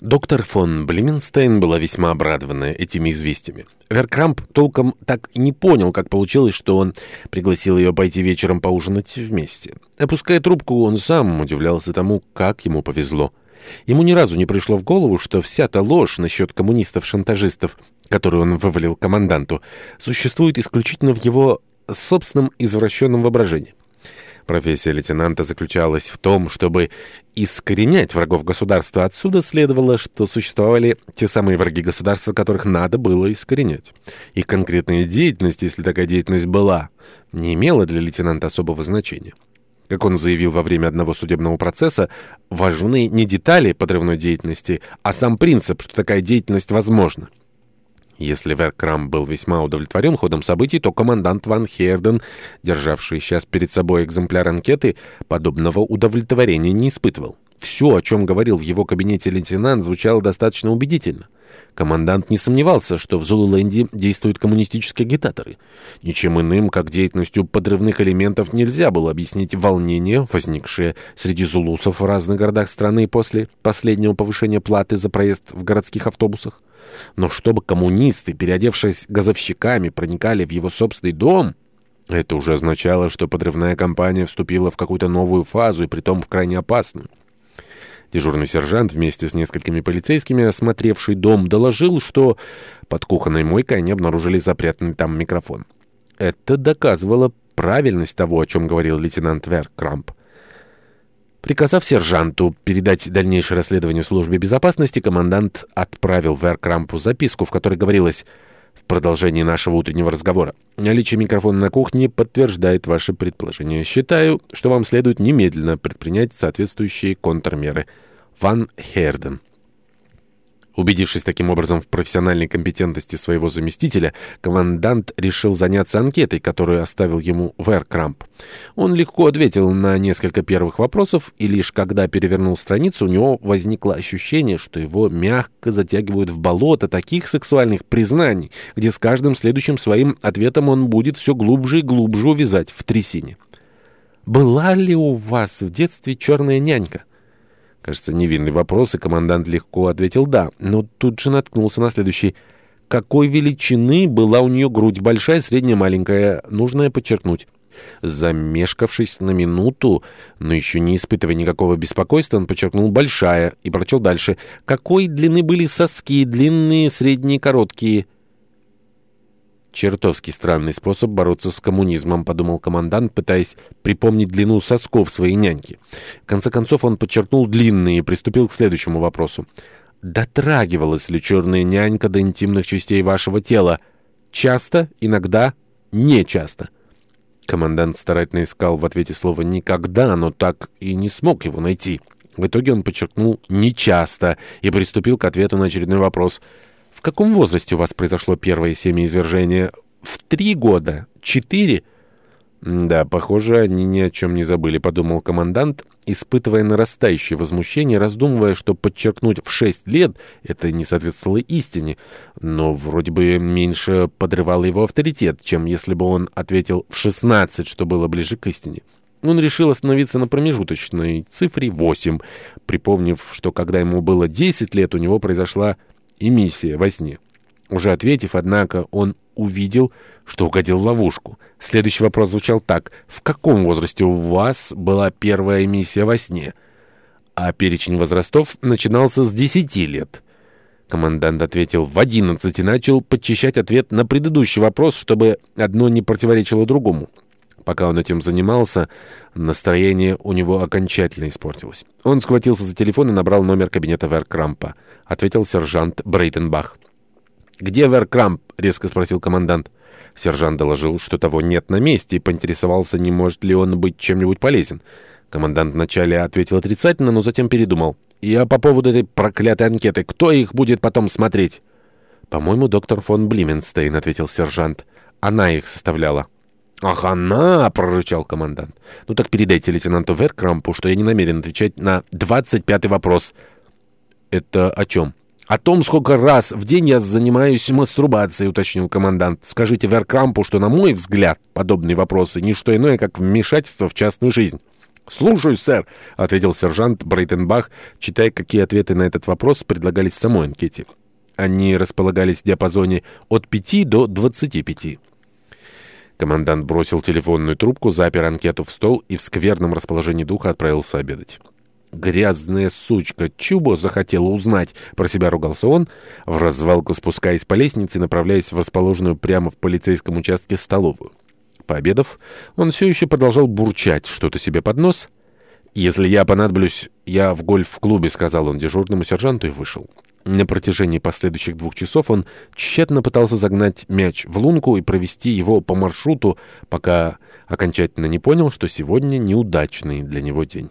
Доктор фон Блеменстейн была весьма обрадована этими известиями. Веркрамп толком так и не понял, как получилось, что он пригласил ее пойти вечером поужинать вместе. Опуская трубку, он сам удивлялся тому, как ему повезло. Ему ни разу не пришло в голову, что вся та ложь насчет коммунистов-шантажистов, которую он вывалил команданту, существует исключительно в его собственном извращенном воображении. Профессия лейтенанта заключалась в том, чтобы искоренять врагов государства. Отсюда следовало, что существовали те самые враги государства, которых надо было искоренять. Их конкретная деятельность, если такая деятельность была, не имела для лейтенанта особого значения. Как он заявил во время одного судебного процесса, важны не детали подрывной деятельности, а сам принцип, что такая деятельность возможна. Если Веркрам был весьма удовлетворен ходом событий, то командант Ван Херден, державший сейчас перед собой экземпляр анкеты, подобного удовлетворения не испытывал. Все, о чем говорил в его кабинете лейтенант, звучало достаточно убедительно. Командант не сомневался, что в Зулуленде действуют коммунистические агитаторы. Ничем иным, как деятельностью подрывных элементов, нельзя было объяснить волнение, возникшее среди зулусов в разных городах страны после последнего повышения платы за проезд в городских автобусах. Но чтобы коммунисты, переодевшись газовщиками, проникали в его собственный дом... Это уже означало, что подрывная кампания вступила в какую-то новую фазу, и притом в крайне опасную. Дежурный сержант вместе с несколькими полицейскими, осмотревший дом, доложил, что под кухонной мойкой они обнаружили запрятанный там микрофон. Это доказывало правильность того, о чем говорил лейтенант Веркрамп. Приказав сержанту передать дальнейшее расследование службе безопасности, командант отправил Веркрампу записку, в которой говорилось в продолжении нашего утреннего разговора. Наличие микрофона на кухне подтверждает ваши предположения. Считаю, что вам следует немедленно предпринять соответствующие контрмеры. Ван Херден. Убедившись таким образом в профессиональной компетентности своего заместителя, командант решил заняться анкетой, которую оставил ему Веркрамп. Он легко ответил на несколько первых вопросов, и лишь когда перевернул страницу, у него возникло ощущение, что его мягко затягивают в болото таких сексуальных признаний, где с каждым следующим своим ответом он будет все глубже и глубже увязать в трясине. «Была ли у вас в детстве черная нянька?» Кажется, невинный вопрос, и командант легко ответил «да», но тут же наткнулся на следующий какой величины была у нее грудь, большая, средняя, маленькая, нужно подчеркнуть. Замешкавшись на минуту, но еще не испытывая никакого беспокойства, он подчеркнул «большая» и прочел дальше. Какой длины были соски, длинные, средние, короткие? «Чертовски странный способ бороться с коммунизмом», — подумал командант, пытаясь припомнить длину сосков своей няньки. В конце концов он подчеркнул длинные и приступил к следующему вопросу. «Дотрагивалась ли черная нянька до интимных частей вашего тела? Часто, иногда, не часто?» Командант старательно искал в ответе слово «никогда», но так и не смог его найти. В итоге он подчеркнул «нечасто» и приступил к ответу на очередной вопрос каком возрасте у вас произошло первое семяизвержение? В три года? Четыре?» «Да, похоже, они ни о чем не забыли», — подумал командант, испытывая нарастающее возмущение, раздумывая, что подчеркнуть в шесть лет это не соответствовало истине, но вроде бы меньше подрывало его авторитет, чем если бы он ответил в шестнадцать, что было ближе к истине. Он решил остановиться на промежуточной цифре восемь, припомнив, что когда ему было 10 лет, у него произошла и миссия во сне. Уже ответив, однако, он увидел, что угодил в ловушку. Следующий вопрос звучал так. «В каком возрасте у вас была первая миссия во сне?» А перечень возрастов начинался с 10 лет. Командант ответил в 11 и начал подчищать ответ на предыдущий вопрос, чтобы одно не противоречило другому. Пока он этим занимался, настроение у него окончательно испортилось. Он схватился за телефон и набрал номер кабинета Веркрампа. Ответил сержант Брейтенбах. «Где Веркрамп?» — резко спросил командант. Сержант доложил, что того нет на месте, и поинтересовался, не может ли он быть чем-нибудь полезен. Командант вначале ответил отрицательно, но затем передумал. «Я по поводу этой проклятой анкеты. Кто их будет потом смотреть?» «По-моему, доктор фон Блименстейн», — ответил сержант. «Она их составляла». «Ах, она!» — прорычал командант. «Ну так передайте лейтенанту Веркрампу, что я не намерен отвечать на двадцать пятый вопрос». «Это о чем?» «О том, сколько раз в день я занимаюсь мастурбацией», — уточнил командант. «Скажите Веркрампу, что, на мой взгляд, подобные вопросы — ничто иное, как вмешательство в частную жизнь». «Слушаюсь, сэр», — ответил сержант Брейтенбах, читая, какие ответы на этот вопрос предлагались в самой анкете. Они располагались в диапазоне от пяти до 25. Командант бросил телефонную трубку, запер анкету в стол и в скверном расположении духа отправился обедать. «Грязная сучка! Чубо захотела узнать!» — про себя ругался он, в развалку спускаясь по лестнице, направляясь в расположенную прямо в полицейском участке столовую. Пообедав, он все еще продолжал бурчать что-то себе под нос. «Если я понадоблюсь, я в гольф-клубе», — сказал он дежурному сержанту и вышел. На протяжении последующих двух часов он тщетно пытался загнать мяч в лунку и провести его по маршруту, пока окончательно не понял, что сегодня неудачный для него день.